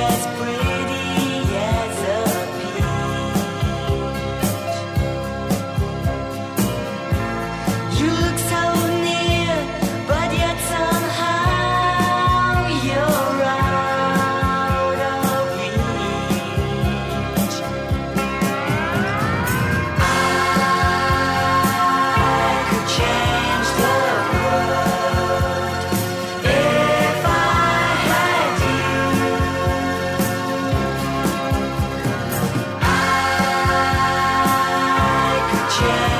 just change.